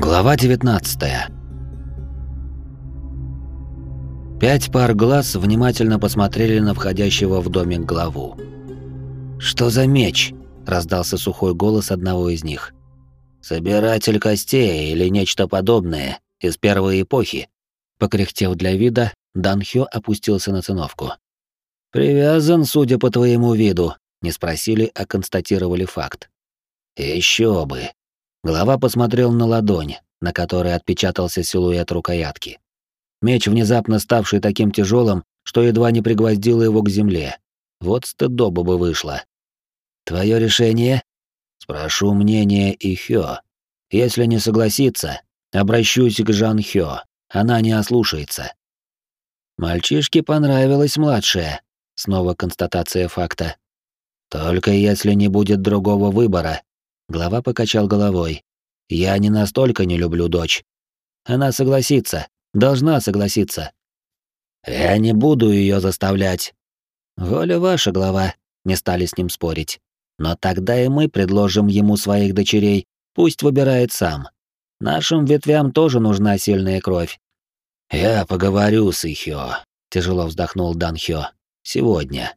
Глава 19 Пять пар глаз внимательно посмотрели на входящего в домик главу. «Что за меч?» — раздался сухой голос одного из них. «Собиратель костей или нечто подобное из первой эпохи?» Покряхтев для вида, Дан Хё опустился на циновку. «Привязан, судя по твоему виду», — не спросили, а констатировали факт. Еще бы. Глава посмотрел на ладонь, на которой отпечатался силуэт рукоятки. Меч, внезапно ставший таким тяжелым, что едва не пригвоздил его к земле. Вот стыдоба бы вышло. Твое решение? Спрошу мнение Ихё. Если не согласится, обращусь к Жан Хё. Она не ослушается. Мальчишке понравилась младшая. Снова констатация факта. Только если не будет другого выбора. Глава покачал головой. Я не настолько не люблю дочь. Она согласится, должна согласиться. Я не буду ее заставлять. Воля ваша, глава, не стали с ним спорить. Но тогда и мы предложим ему своих дочерей, пусть выбирает сам. Нашим ветвям тоже нужна сильная кровь. Я поговорю с Ихё, тяжело вздохнул Дан Хё. Сегодня.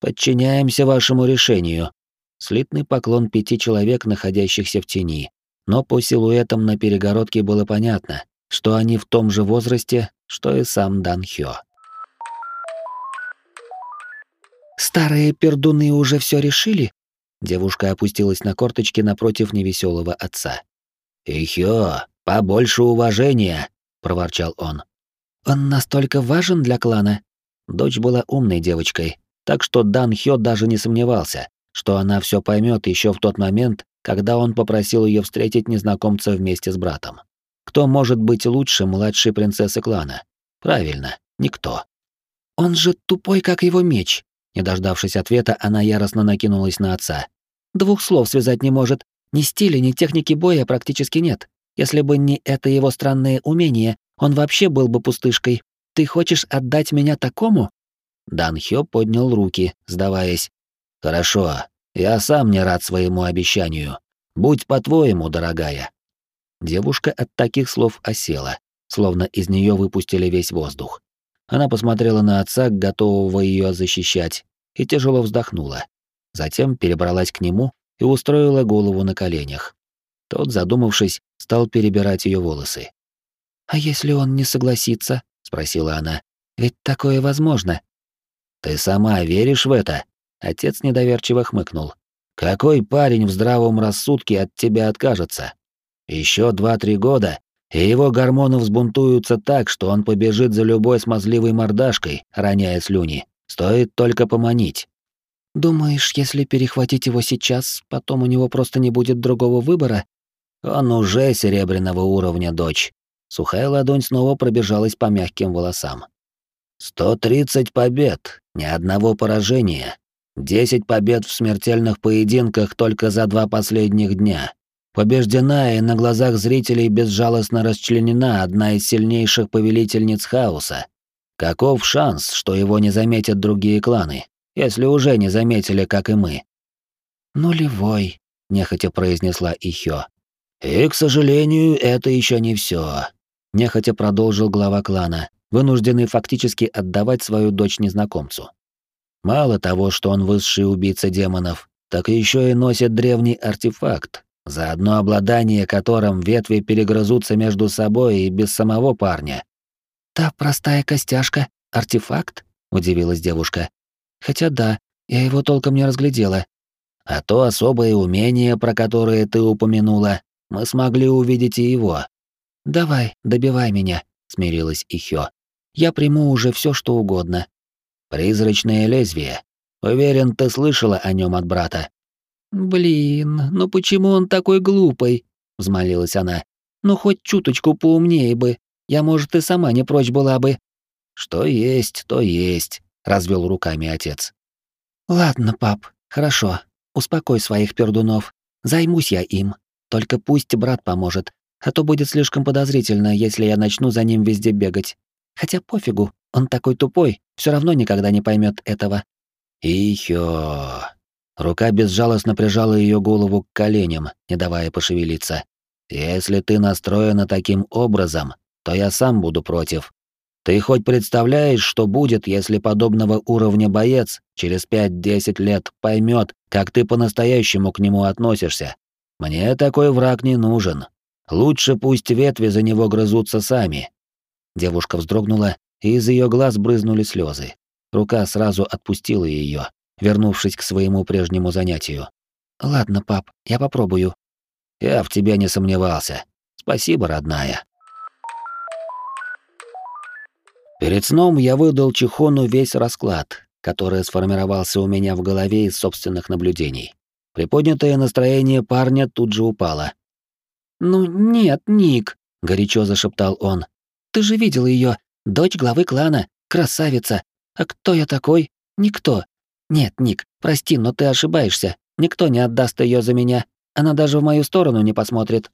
Подчиняемся вашему решению. Слитный поклон пяти человек, находящихся в тени. Но по силуэтам на перегородке было понятно, что они в том же возрасте, что и сам Дан Хё. «Старые пердуны уже все решили?» Девушка опустилась на корточки напротив невеселого отца. «Ихё, побольше уважения!» — проворчал он. «Он настолько важен для клана?» Дочь была умной девочкой, так что Дан Хё даже не сомневался, что она все поймет еще в тот момент, когда он попросил ее встретить незнакомца вместе с братом. Кто может быть лучше младшей принцессы клана? Правильно, никто. Он же тупой, как его меч. Не дождавшись ответа, она яростно накинулась на отца. Двух слов связать не может. Ни стиля, ни техники боя практически нет. Если бы не это его странное умение, он вообще был бы пустышкой. Ты хочешь отдать меня такому? Дан Хё поднял руки, сдаваясь. «Хорошо, я сам не рад своему обещанию. Будь по-твоему, дорогая». Девушка от таких слов осела, словно из нее выпустили весь воздух. Она посмотрела на отца, готового ее защищать, и тяжело вздохнула. Затем перебралась к нему и устроила голову на коленях. Тот, задумавшись, стал перебирать ее волосы. «А если он не согласится?» — спросила она. «Ведь такое возможно». «Ты сама веришь в это?» Отец недоверчиво хмыкнул. «Какой парень в здравом рассудке от тебя откажется? Еще два-три года, и его гормоны взбунтуются так, что он побежит за любой смазливой мордашкой, роняя слюни. Стоит только поманить». «Думаешь, если перехватить его сейчас, потом у него просто не будет другого выбора?» «Он уже серебряного уровня, дочь». Сухая ладонь снова пробежалась по мягким волосам. «Сто тридцать побед, ни одного поражения, Десять побед в смертельных поединках только за два последних дня. Побеждена и на глазах зрителей безжалостно расчленена одна из сильнейших повелительниц хаоса. Каков шанс, что его не заметят другие кланы, если уже не заметили, как и мы? «Нулевой», — нехотя произнесла Ихё. «И, к сожалению, это еще не все», — нехотя продолжил глава клана, вынужденный фактически отдавать свою дочь незнакомцу. Мало того, что он высший убийца демонов, так еще и носит древний артефакт, за одно обладание которым ветви перегрызутся между собой и без самого парня. «Та простая костяшка — артефакт?» — удивилась девушка. «Хотя да, я его толком не разглядела». «А то особое умение, про которое ты упомянула, мы смогли увидеть и его». «Давай, добивай меня», — смирилась Ихё. «Я приму уже все, что угодно, Призрачное лезвие. Уверен, ты слышала о нем от брата. Блин, ну почему он такой глупый? взмолилась она. Ну хоть чуточку поумнее бы. Я, может, и сама не прочь была бы. Что есть, то есть, развел руками отец. Ладно, пап, хорошо. Успокой своих пердунов. Займусь я им. Только пусть брат поможет, а то будет слишком подозрительно, если я начну за ним везде бегать. Хотя пофигу, он такой тупой, все равно никогда не поймет этого. Ихё. Рука безжалостно прижала ее голову к коленям, не давая пошевелиться. Если ты настроена таким образом, то я сам буду против. Ты хоть представляешь, что будет, если подобного уровня боец через 5-10 лет поймет, как ты по-настоящему к нему относишься? Мне такой враг не нужен. Лучше пусть ветви за него грызутся сами. Девушка вздрогнула, и из ее глаз брызнули слезы. Рука сразу отпустила ее, вернувшись к своему прежнему занятию. Ладно, пап, я попробую. Я в тебя не сомневался. Спасибо, родная. Перед сном я выдал Чихону весь расклад, который сформировался у меня в голове из собственных наблюдений. Приподнятое настроение парня тут же упало. «Ну нет, Ник», — горячо зашептал он. «Ты же видел ее, дочь главы клана, красавица. А кто я такой? Никто. Нет, Ник, прости, но ты ошибаешься. Никто не отдаст ее за меня. Она даже в мою сторону не посмотрит.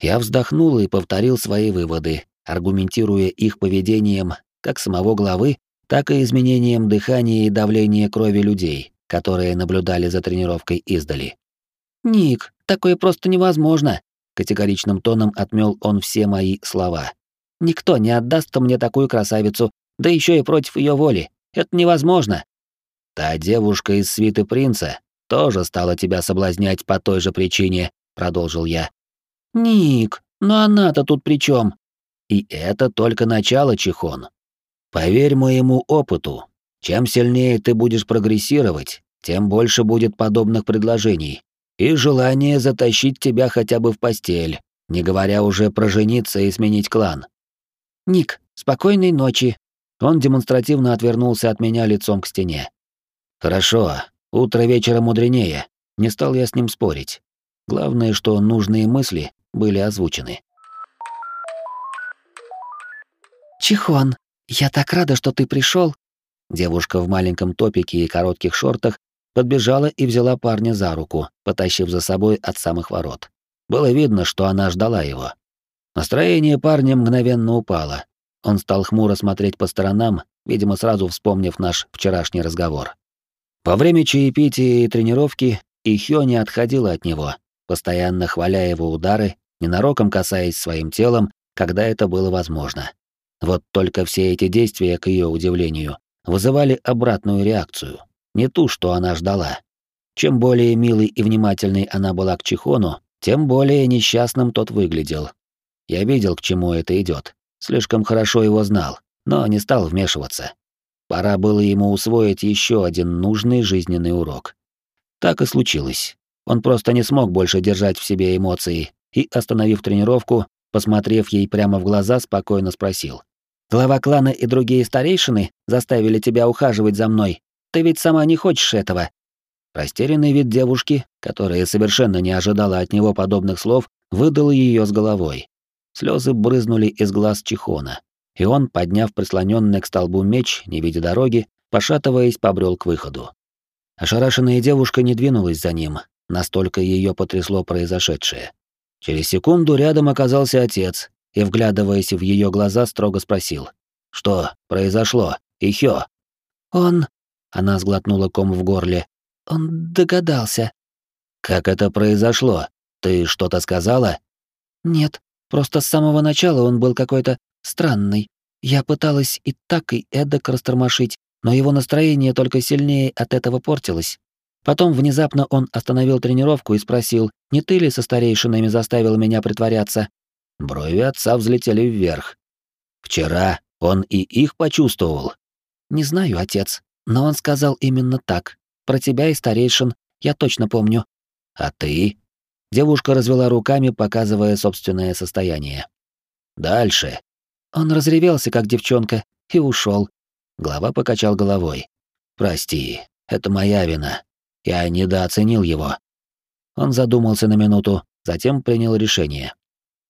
Я вздохнул и повторил свои выводы, аргументируя их поведением как самого главы, так и изменением дыхания и давления крови людей, которые наблюдали за тренировкой издали. «Ник, такое просто невозможно», — категоричным тоном отмел он все мои слова. «Никто не отдаст мне такую красавицу, да еще и против ее воли. Это невозможно». «Та девушка из свиты принца тоже стала тебя соблазнять по той же причине», — продолжил я. «Ник, но она-то тут при чем? «И это только начало, Чихон. Поверь моему опыту, чем сильнее ты будешь прогрессировать, тем больше будет подобных предложений и желание затащить тебя хотя бы в постель, не говоря уже про жениться и сменить клан. Ник, спокойной ночи. Он демонстративно отвернулся от меня лицом к стене. Хорошо, утро вечера мудренее. Не стал я с ним спорить. Главное, что нужные мысли были озвучены. Чихон, «Я так рада, что ты пришел. Девушка в маленьком топике и коротких шортах подбежала и взяла парня за руку, потащив за собой от самых ворот. Было видно, что она ждала его. Настроение парня мгновенно упало. Он стал хмуро смотреть по сторонам, видимо, сразу вспомнив наш вчерашний разговор. Во время чаепития и тренировки Ихё не отходила от него, постоянно хваля его удары, ненароком касаясь своим телом, когда это было возможно. Вот только все эти действия, к ее удивлению, вызывали обратную реакцию, не ту, что она ждала. Чем более милой и внимательной она была к Чихону, тем более несчастным тот выглядел. Я видел, к чему это идет, слишком хорошо его знал, но не стал вмешиваться. Пора было ему усвоить еще один нужный жизненный урок. Так и случилось. Он просто не смог больше держать в себе эмоции и, остановив тренировку, посмотрев ей прямо в глаза, спокойно спросил. Глава клана и другие старейшины заставили тебя ухаживать за мной. Ты ведь сама не хочешь этого. Растерянный вид девушки, которая совершенно не ожидала от него подобных слов, выдал ее с головой. Слезы брызнули из глаз Чихона, и он, подняв прислоненный к столбу меч, не видя дороги, пошатываясь, побрел к выходу. Ошарашенная девушка не двинулась за ним, настолько ее потрясло произошедшее. Через секунду рядом оказался отец, и, вглядываясь в ее глаза, строго спросил. «Что произошло? Ихё?» «Он...» — она сглотнула ком в горле. «Он догадался». «Как это произошло? Ты что-то сказала?» «Нет, просто с самого начала он был какой-то странный. Я пыталась и так, и эдак растормошить, но его настроение только сильнее от этого портилось. Потом внезапно он остановил тренировку и спросил, не ты ли со старейшинами заставил меня притворяться? Брови отца взлетели вверх. Вчера он и их почувствовал. Не знаю, отец, но он сказал именно так. Про тебя и старейшин я точно помню. А ты? Девушка развела руками, показывая собственное состояние. Дальше. Он разревелся, как девчонка, и ушел. Глава покачал головой. Прости, это моя вина. Я недооценил его. Он задумался на минуту, затем принял решение.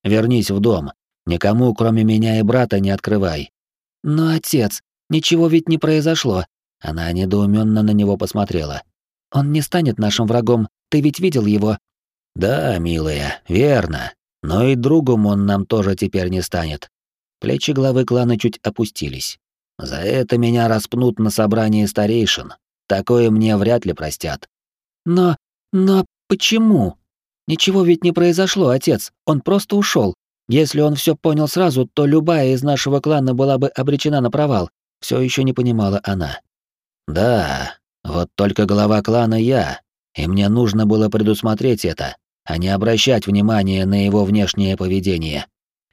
Вернись в дом. Никому, кроме меня и брата, не открывай. Но отец, ничего ведь не произошло. Она недоуменно на него посмотрела. Он не станет нашим врагом. Ты ведь видел его? Да, милая, верно. Но и другом он нам тоже теперь не станет. Плечи главы клана чуть опустились. За это меня распнут на собрании старейшин. Такое мне вряд ли простят. Но, но почему? Ничего ведь не произошло, отец, он просто ушел. Если он все понял сразу, то любая из нашего клана была бы обречена на провал. Все еще не понимала она. Да, вот только глава клана я, и мне нужно было предусмотреть это, а не обращать внимания на его внешнее поведение.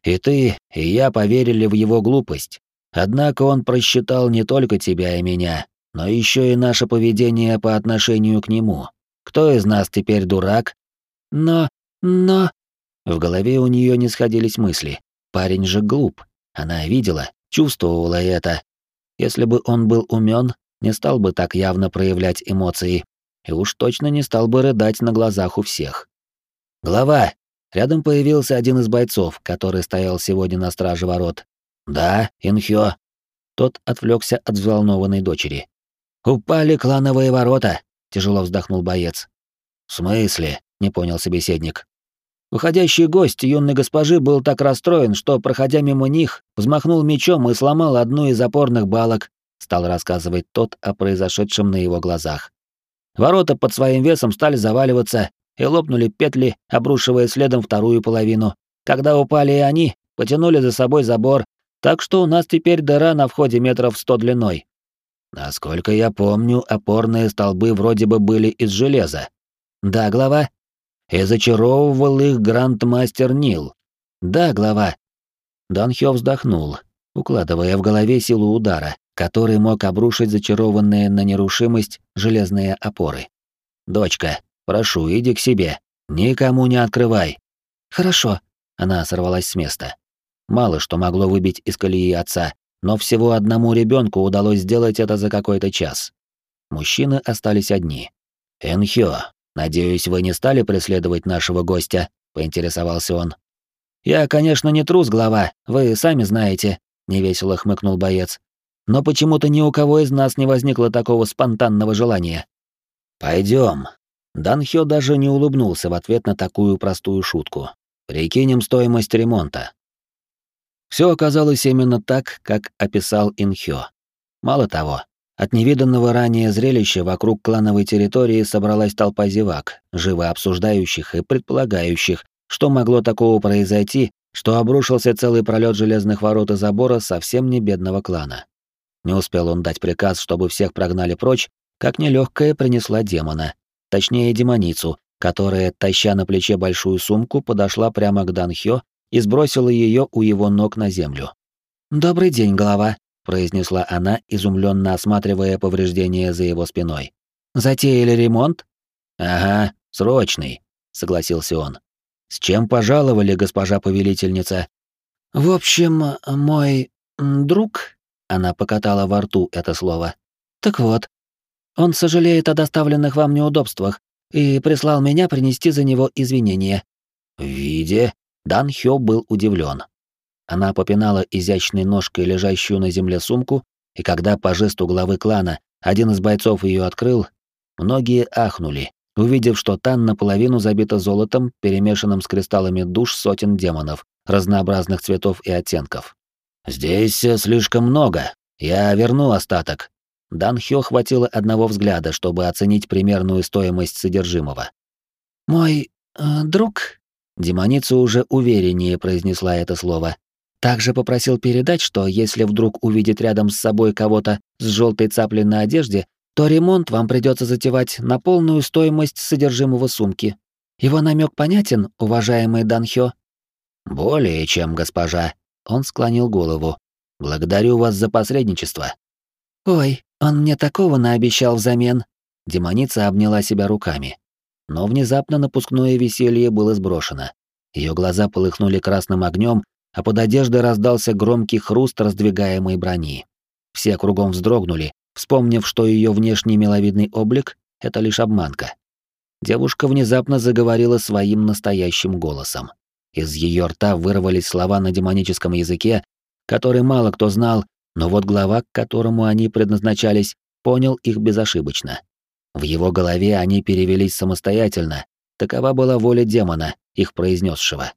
И ты, и я поверили в его глупость. Однако он просчитал не только тебя и меня, но еще и наше поведение по отношению к нему. Кто из нас теперь дурак? Но... но... В голове у нее не сходились мысли. Парень же глуп. Она видела, чувствовала это. Если бы он был умен, не стал бы так явно проявлять эмоции, и уж точно не стал бы рыдать на глазах у всех. «Глава!» Рядом появился один из бойцов, который стоял сегодня на страже ворот. «Да, Инхё». Тот отвлекся от взволнованной дочери. «Упали клановые ворота», — тяжело вздохнул боец. «В смысле?» — не понял собеседник. Уходящий гость юной госпожи был так расстроен, что, проходя мимо них, взмахнул мечом и сломал одну из опорных балок, стал рассказывать тот о произошедшем на его глазах. Ворота под своим весом стали заваливаться, и лопнули петли, обрушивая следом вторую половину. Когда упали и они, потянули за собой забор, так что у нас теперь дыра на входе метров сто длиной. Насколько я помню, опорные столбы вроде бы были из железа. Да, глава. И зачаровывал их грандмастер Нил. Да, глава. Данхё вздохнул, укладывая в голове силу удара, который мог обрушить зачарованные на нерушимость железные опоры. «Дочка, прошу, иди к себе. Никому не открывай». «Хорошо», — она сорвалась с места. Мало что могло выбить из колеи отца, но всего одному ребенку удалось сделать это за какой-то час. Мужчины остались одни. «Энхё, надеюсь, вы не стали преследовать нашего гостя?» — поинтересовался он. «Я, конечно, не трус, глава, вы сами знаете», — невесело хмыкнул боец. «Но почему-то ни у кого из нас не возникло такого спонтанного желания». Пойдем. Дан Хё даже не улыбнулся в ответ на такую простую шутку. «Прикинем стоимость ремонта. Все оказалось именно так, как описал Инхё. Мало того, от невиданного ранее зрелища вокруг клановой территории собралась толпа зевак, живо обсуждающих и предполагающих, что могло такого произойти, что обрушился целый пролет железных ворот и забора совсем не бедного клана. Не успел он дать приказ, чтобы всех прогнали прочь, как нелегкая принесла демона, точнее демоницу, которая, таща на плече большую сумку, подошла прямо к Данхё и сбросила ее у его ног на землю. «Добрый день, голова», — произнесла она, изумленно осматривая повреждения за его спиной. «Затеяли ремонт?» «Ага, срочный», — согласился он. «С чем пожаловали, госпожа повелительница?» «В общем, мой друг...» — она покатала во рту это слово. «Так вот, он сожалеет о доставленных вам неудобствах и прислал меня принести за него извинения». «В виде?» Дан Хё был удивлен. Она попинала изящной ножкой лежащую на земле сумку, и когда по жесту главы клана один из бойцов ее открыл, многие ахнули, увидев, что Тан наполовину забита золотом, перемешанным с кристаллами душ сотен демонов, разнообразных цветов и оттенков. «Здесь слишком много. Я верну остаток». Дан Хё хватило одного взгляда, чтобы оценить примерную стоимость содержимого. «Мой э, друг Демоница уже увереннее произнесла это слово. Также попросил передать, что если вдруг увидит рядом с собой кого-то с желтой цаплей на одежде, то ремонт вам придется затевать на полную стоимость содержимого сумки. Его намек понятен, уважаемый Данхё? Более чем, госпожа. Он склонил голову. Благодарю вас за посредничество. Ой, он мне такого наобещал взамен. Демоница обняла себя руками. Но внезапно напускное веселье было сброшено. Ее глаза полыхнули красным огнем, а под одеждой раздался громкий хруст раздвигаемой брони. Все кругом вздрогнули, вспомнив, что ее внешний миловидный облик — это лишь обманка. Девушка внезапно заговорила своим настоящим голосом. Из ее рта вырвались слова на демоническом языке, который мало кто знал, но вот глава, к которому они предназначались, понял их безошибочно. В его голове они перевелись самостоятельно. Такова была воля демона, их произнесшего.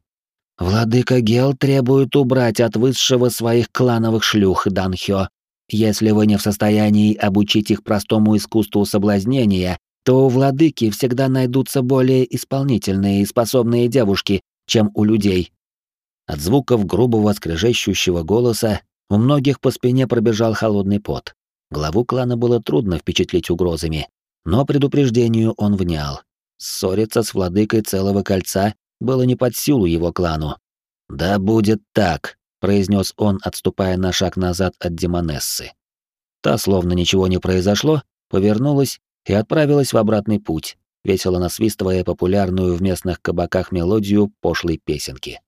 «Владыка Гел требует убрать от высшего своих клановых шлюх, Данхё. Если вы не в состоянии обучить их простому искусству соблазнения, что у владыки всегда найдутся более исполнительные и способные девушки, чем у людей. От звуков грубого скрежещущего голоса у многих по спине пробежал холодный пот. Главу клана было трудно впечатлить угрозами, но предупреждению он внял. Ссориться с владыкой целого кольца было не под силу его клану. «Да будет так», — произнес он, отступая на шаг назад от Демонессы. Та, словно ничего не произошло, повернулась и отправилась в обратный путь, весело насвистывая популярную в местных кабаках мелодию пошлой песенки.